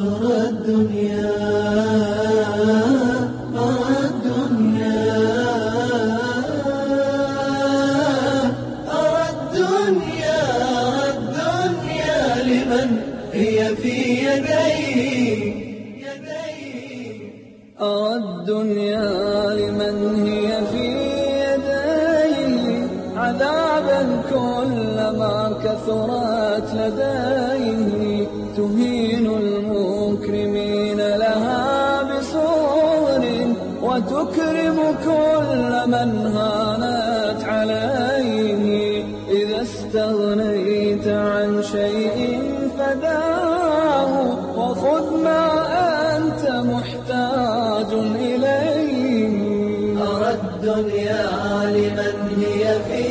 أرى الدنيا استغنيت عن شيء فداه وخذ ما أنت محتاج إليه. أرى الدنيا لمن هي في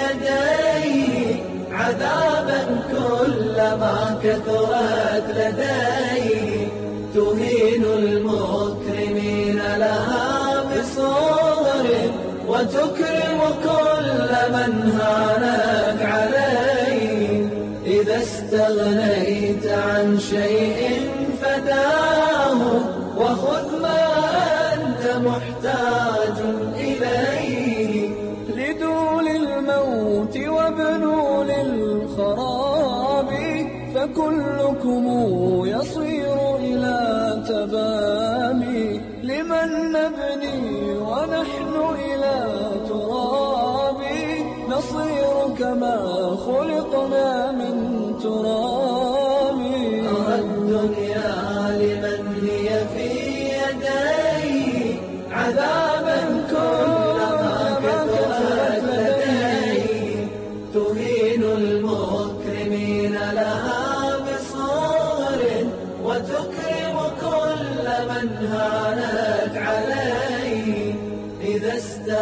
يديه. عذابا كلما كثرت لديه. تهين المكرمين لها بصور وتكرم كل من هانت عليه. استغنيت عن شيء فداه وخذ ما أنت محتاج إليه لدول الموت وابنول الخراب فكلكم يصير إلى تباب لمن نبني ونحن إلى تراب نصير كما خلقنا من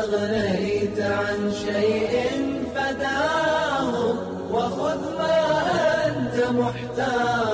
استغنيت عن شيء فداه وخذ ما أنت محتاج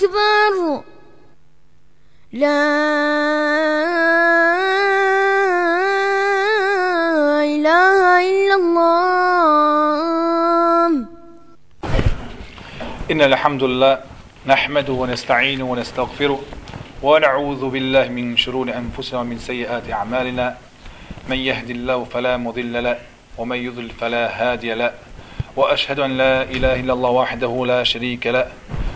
أكبر لا إله إلا الله. إن الحمد لله نحمده ونستعينه ونستغفره ونعوذ بالله من شرور أنفسنا ومن سيئات أعمالنا. من يهد الله فلا مضل له ومن يضل فلا هادي له. وأشهد أن لا إله إلا الله وحده لا شريك له.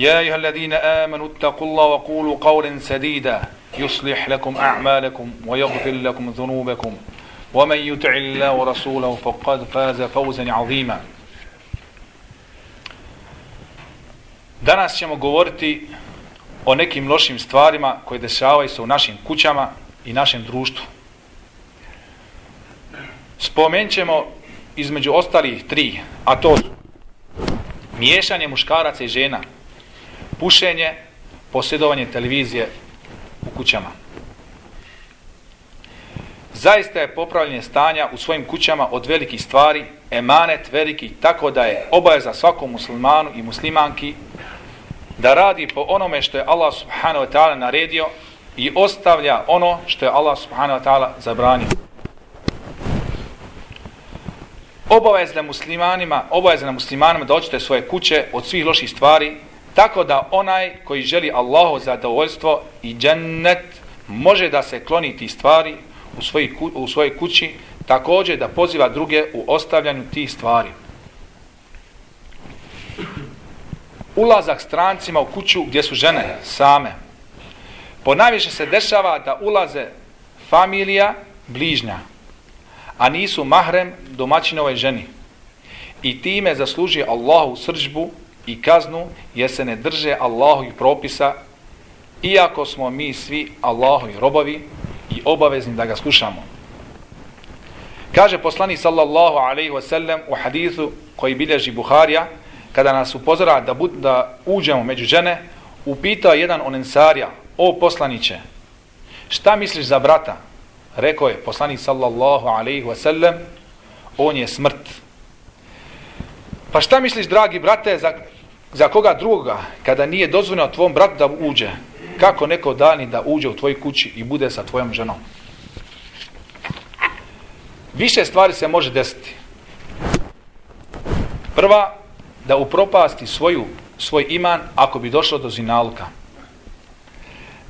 يا أيها الذين آمنوا اتقوا الله وقولوا قولا سديدا يصلح لكم أعمالكم ويغفر لكم ذنوبكم ومن يطع الله ورسوله فقد فاز فوزا عظيما Danas ćemo govoriti o nekim lošim stvarima koje dešavaju se u našim kućama i našem društvu. Spomenut ćemo između ostalih tri, a to su miješanje muškaraca i žena, pušenje, posjedovanje televizije u kućama. Zaista je popravljanje stanja u svojim kućama od velikih stvari, emanet veliki, tako da je obaveza svakom muslimanu i muslimanki da radi po onome što je Allah subhanahu wa ta'ala naredio i ostavlja ono što je Allah subhanahu wa ta'ala zabranio. Obavezna muslimanima, obavezna muslimanima da očite svoje kuće od svih loših stvari, tako da onaj koji želi Allahu zadovoljstvo i džennet može da se kloni tih stvari u, svoj, u svojoj kući, također da poziva druge u ostavljanju tih stvari. ulazak strancima u kuću gdje su žene same. Ponajviše se dešava da ulaze familija bližnja, a nisu mahrem domaćinove ženi. I time zaslužuje Allahu sržbu i kaznu jer se ne drže Allahu i propisa, iako smo mi svi Allahu i robovi i obavezni da ga slušamo. Kaže poslanik sallallahu alaihi wasallam u hadithu koji bilježi Buharija, kada nas upozora da, bud, da uđemo među žene, upitao jedan on ensarija, o poslaniće, šta misliš za brata? Rekao je poslanik sallallahu alaihi wasallam, on je smrt. Pa šta misliš, dragi brate, za, za koga drugoga, kada nije dozvoljeno tvom bratu da uđe? Kako neko dani da uđe u tvoj kući i bude sa tvojom ženom? Više stvari se može desiti. Prva, da upropasti svoju, svoj iman ako bi došlo do zinaluka.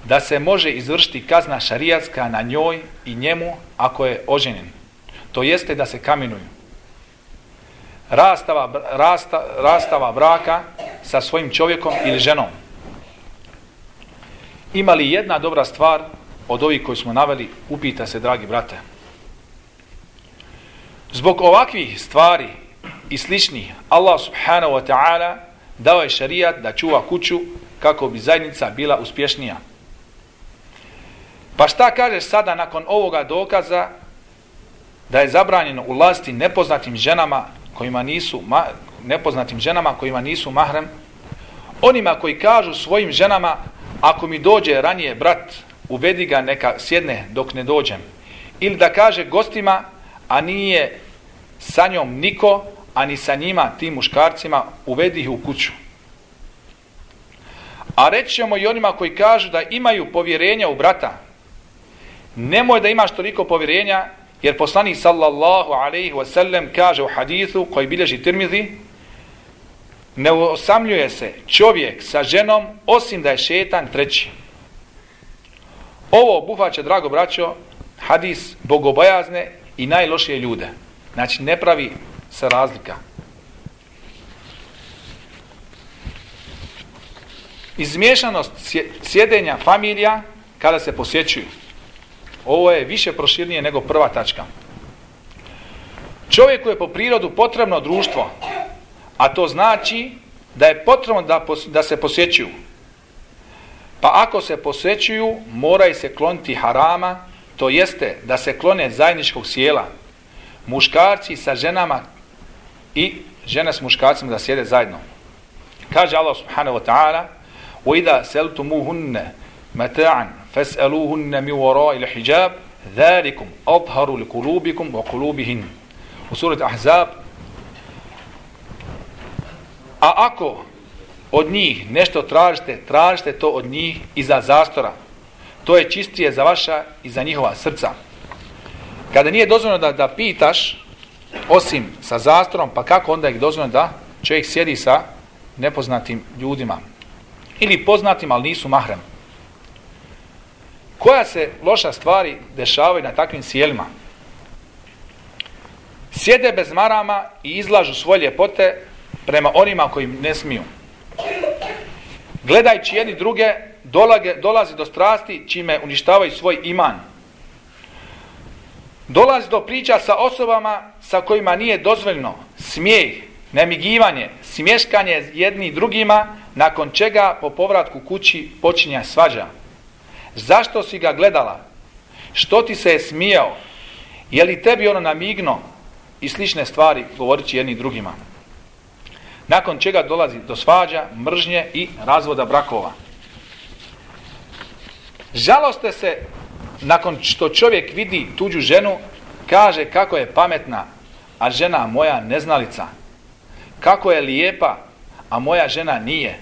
Da se može izvršiti kazna šarijatska na njoj i njemu ako je oženjen. To jeste da se kaminuju. Rastava, rasta, rastava braka sa svojim čovjekom ili ženom. Ima li jedna dobra stvar od ovih koji smo naveli, upita se, dragi brate. Zbog ovakvih stvari i slični, Allah subhanahu wa ta'ala dao je šarijat da čuva kuću kako bi zajednica bila uspješnija. Pa šta kažeš sada nakon ovoga dokaza da je zabranjeno ulaziti nepoznatim ženama kojima nisu ma, nepoznatim ženama kojima nisu mahrem, onima koji kažu svojim ženama ako mi dođe ranije brat, uvedi ga neka sjedne dok ne dođem. Ili da kaže gostima, a nije sa njom niko, ani sa njima, tim muškarcima, uvedi ih u kuću. A reći ćemo i onima koji kažu da imaju povjerenja u brata. Nemoj da imaš toliko povjerenja, jer poslanik sallallahu alaihi wasallam kaže u hadithu koji bilježi Tirmizi, ne osamljuje se čovjek sa ženom osim da je šetan treći. Ovo obuhvaća, drago braćo, hadis bogobojazne i najlošije ljude. Znači ne pravi se razlika. Izmiješanost sjedenja familija kada se posjećuju. Ovo je više proširnije nego prva tačka. Čovjeku je po prirodu potrebno društvo, a to znači da je potrebno da, pos- da se posjećuju. Pa ako se posjećuju, moraju se kloniti harama, to jeste da se klone zajedničkog sjela. Muškarci sa ženama i žene s muškarcima da sjede zajedno. Kaže Allah subhanahu wa ta'ala وَإِذَا سَلْتُمُوهُنَّ مَتَاعًا فَاسْأَلُوهُنَّ مِنْ وَرَاءِ الْحِجَابِ ذَلِكُمْ أَطْهَرُ لِقُلُوبِكُمْ وَقُلُوبِهِنْ U surat Ahzab A ako od njih nešto tražite, tražite to od njih iza zastora. To je čistije za vaša i za njihova srca. Kada nije dozvoljeno da, da pitaš, osim sa zastorom, pa kako onda je dozvoljeno da čovjek sjedi sa nepoznatim ljudima. Ili poznatim, ali nisu mahrem. Koja se loša stvari dešavaju na takvim sjelima? Sjede bez marama i izlažu svoje ljepote prema onima koji ne smiju. Gledajući jedni druge, dolage, dolazi do strasti čime uništavaju svoj iman. Dolazi do priča sa osobama sa kojima nije dozvoljno smijeh, nemigivanje, smješkanje jedni drugima, nakon čega po povratku kući počinje svađa. Zašto si ga gledala? Što ti se je smijao? Je li tebi ono namigno? I slične stvari govorit jedni drugima. Nakon čega dolazi do svađa, mržnje i razvoda brakova. Žaloste se nakon što čovjek vidi tuđu ženu, kaže kako je pametna, a žena moja neznalica. Kako je lijepa, a moja žena nije.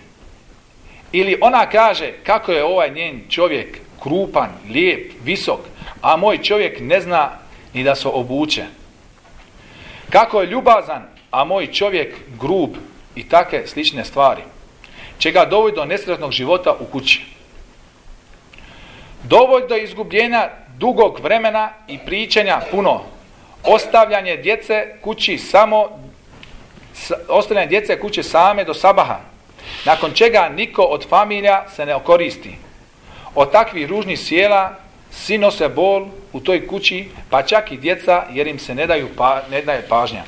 Ili ona kaže kako je ovaj njen čovjek krupan, lijep, visok, a moj čovjek ne zna ni da se obuče. Kako je ljubazan, a moj čovjek grub i take slične stvari. Čega dovodi do nesretnog života u kući. Dovodi do izgubljenja dugog vremena i pričanja puno. Ostavljanje djece kući samo ostavljanje djece kuće same do sabaha. Nakon čega niko od familija se ne okoristi. Od takvih ružnih sjela svi nose bol u toj kući, pa čak i djeca jer im se ne, daju pa, ne daje pažnja.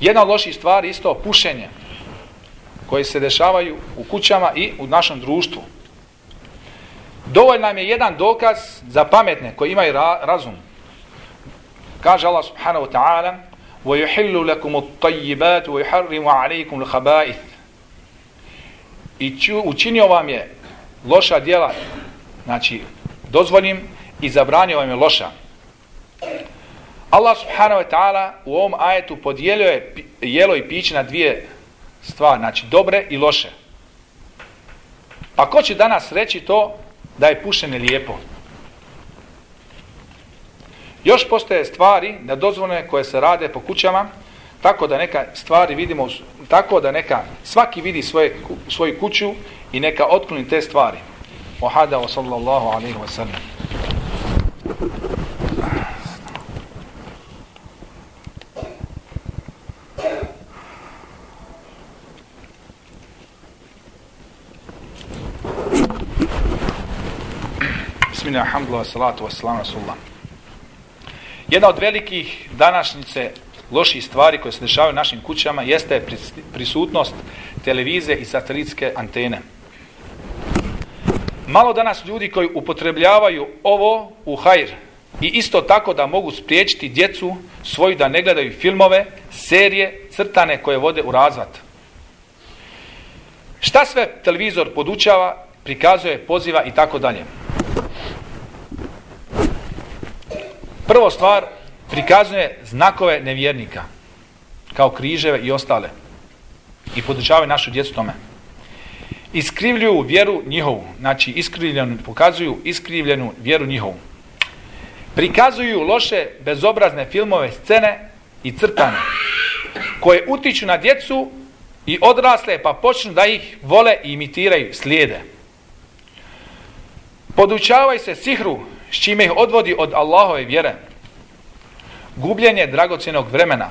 Jedna od loših stvari isto pušenje koje se dešavaju u kućama i u našem društvu. Dovoljno nam je jedan dokaz za pametne koji imaju ra razum. Kaže Allah subhanahu wa ta'ala وَيُحِلُّ لَكُمُ الطَّيِّبَاتُ وَيُحَرِّمُ عَلَيْكُمُ الْخَبَائِثِ I ču, učinio vam je loša djela, znači dozvolim i zabranio vam je loša. Allah subhanahu wa ta'ala u ovom ajetu podijelio je jelo i piće na dvije stvari, znači dobre i loše. Pa ko će danas reći to da je pušenje lijepo? Još postoje stvari nedozvoljene koje se rade po kućama, tako da neka stvari vidimo, tako da neka svaki vidi svoje, svoju kuću i neka otkloni te stvari. Ohada wa sallallahu alaihi wa sallam. Bismillah, alhamdulillah, salatu wassalamu rasulullah. Jedna od velikih današnjice loših stvari koje se dešavaju u našim kućama jeste prisutnost televizije i satelitske antene. Malo danas ljudi koji upotrebljavaju ovo u hajr i isto tako da mogu spriječiti djecu svoju da ne gledaju filmove, serije, crtane koje vode u razvat. Šta sve televizor podučava, prikazuje, poziva i tako dalje. Prvo stvar, prikazuje znakove nevjernika, kao križeve i ostale. I podučavaju našu djecu tome. Iskrivljuju vjeru njihovu, znači iskrivljenu, pokazuju iskrivljenu vjeru njihovu. Prikazuju loše, bezobrazne filmove, scene i crtane, koje utiču na djecu i odrasle, pa počnu da ih vole i imitiraju, slijede. Podučavaju se sihru, s čime ih odvodi od Allahove vjere. Gubljenje dragocjenog vremena.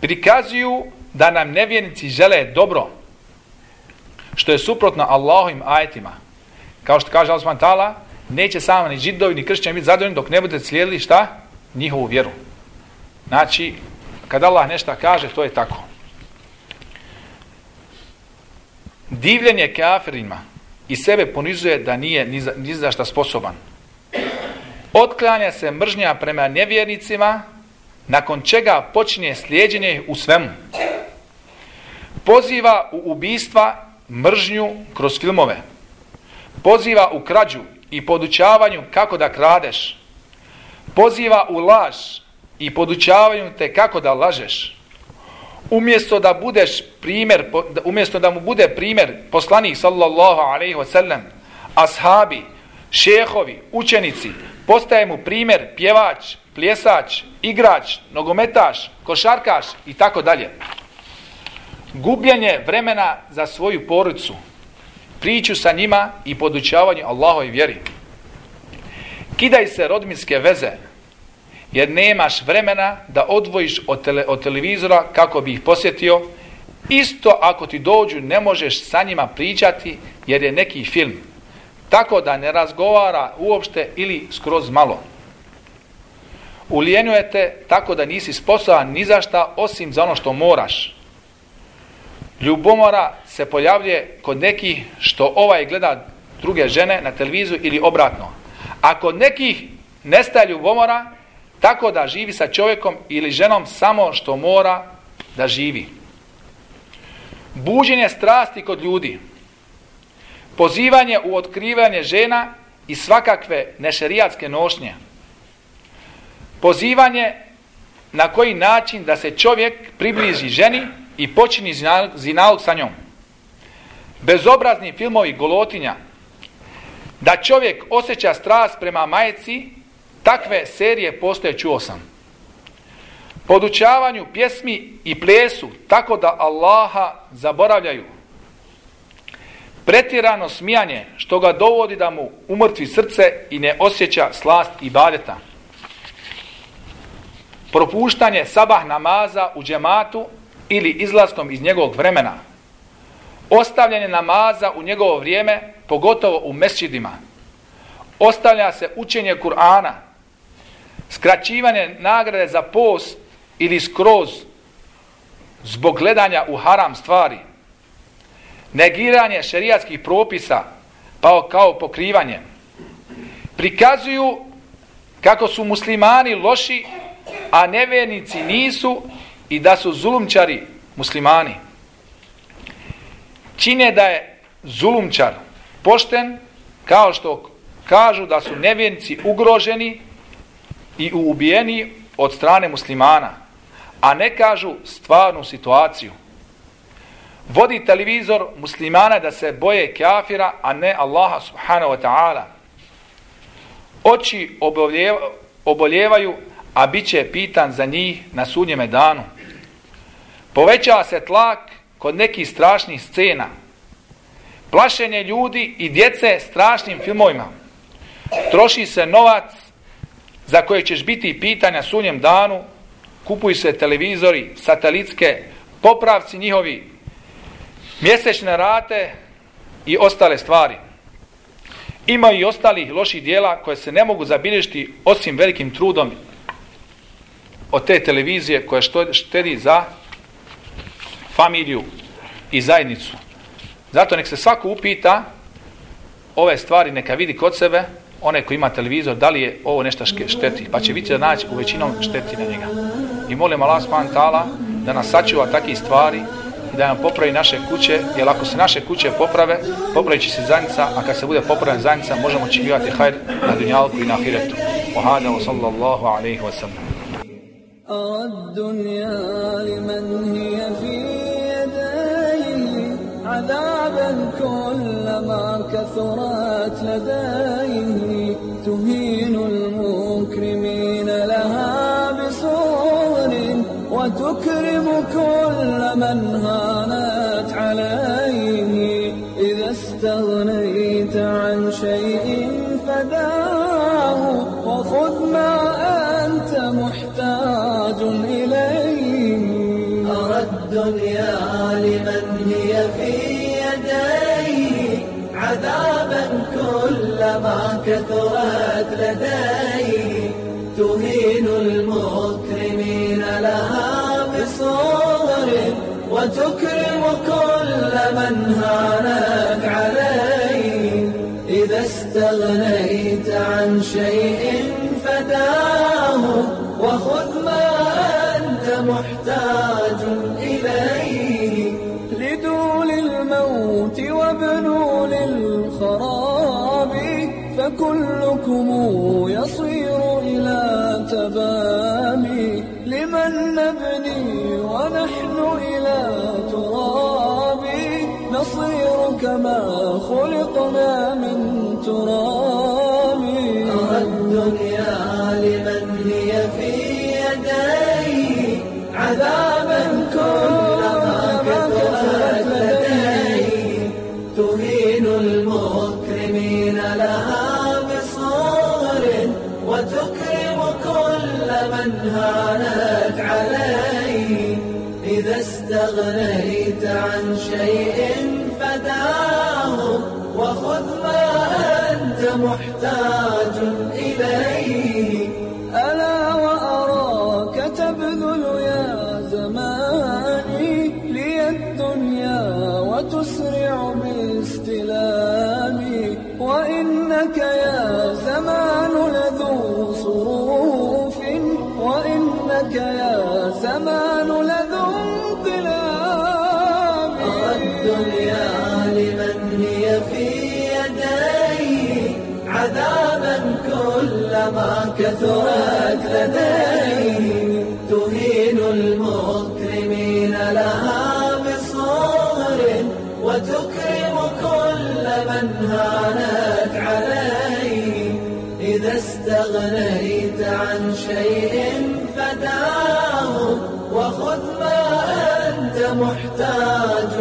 Prikazuju da nam nevjernici žele dobro, što je suprotno Allahovim ajetima. Kao što kaže Allah tala, neće samo ni židovi ni kršćani biti zadovoljni dok ne budete slijedili šta? Njihovu vjeru. Znači, kad Allah nešto kaže, to je tako. divljenje kafirima i sebe ponizuje da nije ni za, ni za šta sposoban. Otklanja se mržnja prema nevjernicima, nakon čega počinje slijedjenje u svemu. Poziva u ubistva mržnju kroz filmove. Poziva u krađu i podučavanju kako da kradeš. Poziva u laž i podučavanju te kako da lažeš. Umjesto da budeš primjer, umjesto da mu bude primjer poslanik sallallahu alaihi wa sallam, ashabi, šehovi, učenici, postaje mu primjer pjevač, pljesač, igrač, nogometaš, košarkaš i tako dalje. Gubljenje vremena za svoju porodicu, priču sa njima i podučavanje Allahove vjeri. Kidaj se rodminske veze, jer nemaš vremena da odvojiš od, tele, od televizora kako bi ih posjetio. Isto ako ti dođu ne možeš sa njima pričati jer je neki film. Tako da ne razgovara uopšte ili skroz malo. Ulijenujete tako da nisi sposoban ni za šta osim za ono što moraš. Ljubomora se pojavljuje kod nekih što ovaj gleda druge žene na televizu ili obratno. A kod nekih nestaje ljubomora tako da živi sa čovjekom ili ženom samo što mora da živi. Buđenje strasti kod ljudi. Pozivanje u otkrivanje žena i svakakve nešerijatske nošnje. Pozivanje na koji način da se čovjek približi ženi i počini zinalog sa njom. Bezobrazni filmovi golotinja. Da čovjek osjeća strast prema majci, takve serije postoje, čuo sam. Podučavanju pjesmi i plesu, tako da Allaha zaboravljaju. Pretjerano smijanje, što ga dovodi da mu umrtvi srce i ne osjeća slast i badeta. Propuštanje sabah namaza u džematu ili izlaskom iz njegovog vremena. Ostavljanje namaza u njegovo vrijeme, pogotovo u mesčidima. Ostavlja se učenje Kur'ana, skraćivanje nagrade za post ili skroz zbog gledanja u haram stvari. Negiranje šerijatskih propisa, pa kao pokrivanje. Prikazuju kako su muslimani loši, a nevernici nisu i da su zulumčari muslimani. Čine da je zulumčar pošten, kao što kažu da su nevjernici ugroženi i ubijeni od strane muslimana, a ne kažu stvarnu situaciju. Vodi televizor muslimana da se boje kafira, a ne Allaha subhanahu wa ta'ala. Oči oboljevaju, a bit će pitan za njih na sudnjeme danu. Povećava se tlak kod nekih strašnih scena. Plašenje ljudi i djece strašnim filmovima. Troši se novac za koje ćeš biti pitanja sunjem danu, kupuju se televizori, satelitske, popravci njihovi, mjesečne rate i ostale stvari. Ima i ostalih loših dijela koje se ne mogu zabilježiti osim velikim trudom od te televizije koja štedi za familiju i zajednicu. Zato nek se svako upita ove stvari neka vidi kod sebe onaj koji ima televizor, da li je ovo nešto šteti, pa će vidjeti da naći u većinom šteti na njega. I molim Allah da nas sačuva takvih stvari i da nam popravi naše kuće, jer ako se naše kuće poprave, popravit će se zajednica, a kad se bude popravljena zajednica, možemo očekivati hajr na dunjalku i na ahiretu. Ohada wa sallallahu alaihi wa sallam. الدنيا لمن هي في يديه عذابا كلما كثرت لديه تهين كل من هانت عليه. إذا استغنيت عن شيء فداه. وخذ ما أنت محتاج إليه. أرى الدنيا لمن هي في يديه. عذابا كلما كثرت لديه. وتكرم كل من هانك عليه إذا استغنيت عن شيء فداه وخذ ما أنت محتاج إليه لدول الموت وابنوا للخراب فكلكم يصير كما خلقنا من تراب. الدنيا لمن هي في يديه عذابا كلما كثرت لديه تهين المكرمين لها بصور وتكرم كل من هانت عليه إذا استغنيت عن شيء فداه وخذ ما أنت محتاج إليه. ألا وأراك تبذل يا زماني لي الدنيا وتسرع باستلامي. وإنك يا زمان لذو صروف وإنك يا زمان كثرت لديه تهين المكرمين لها بصور وتكرم كل من هانت عليه. إذا استغنيت عن شيء فداه وخذ ما أنت محتاج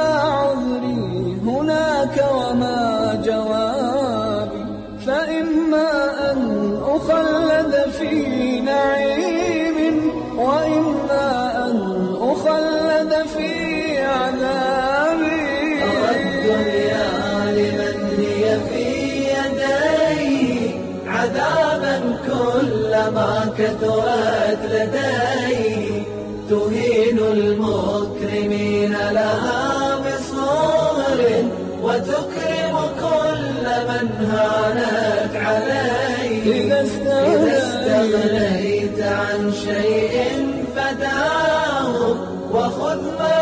عذري هناك وما جوابي فإما أن أخلد في نعيم وإما أن أخلد في عذابي. الدنيا لمن هي في يديه عذابا كلما كثرت لديه تهين المكرمين لها هانت إذا استغنيت عن شيء فداه وخذ ما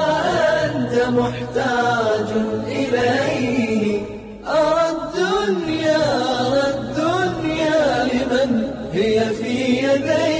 أنت محتاج إليه. أرى الدنيا أرى الدنيا لمن هي في يديه.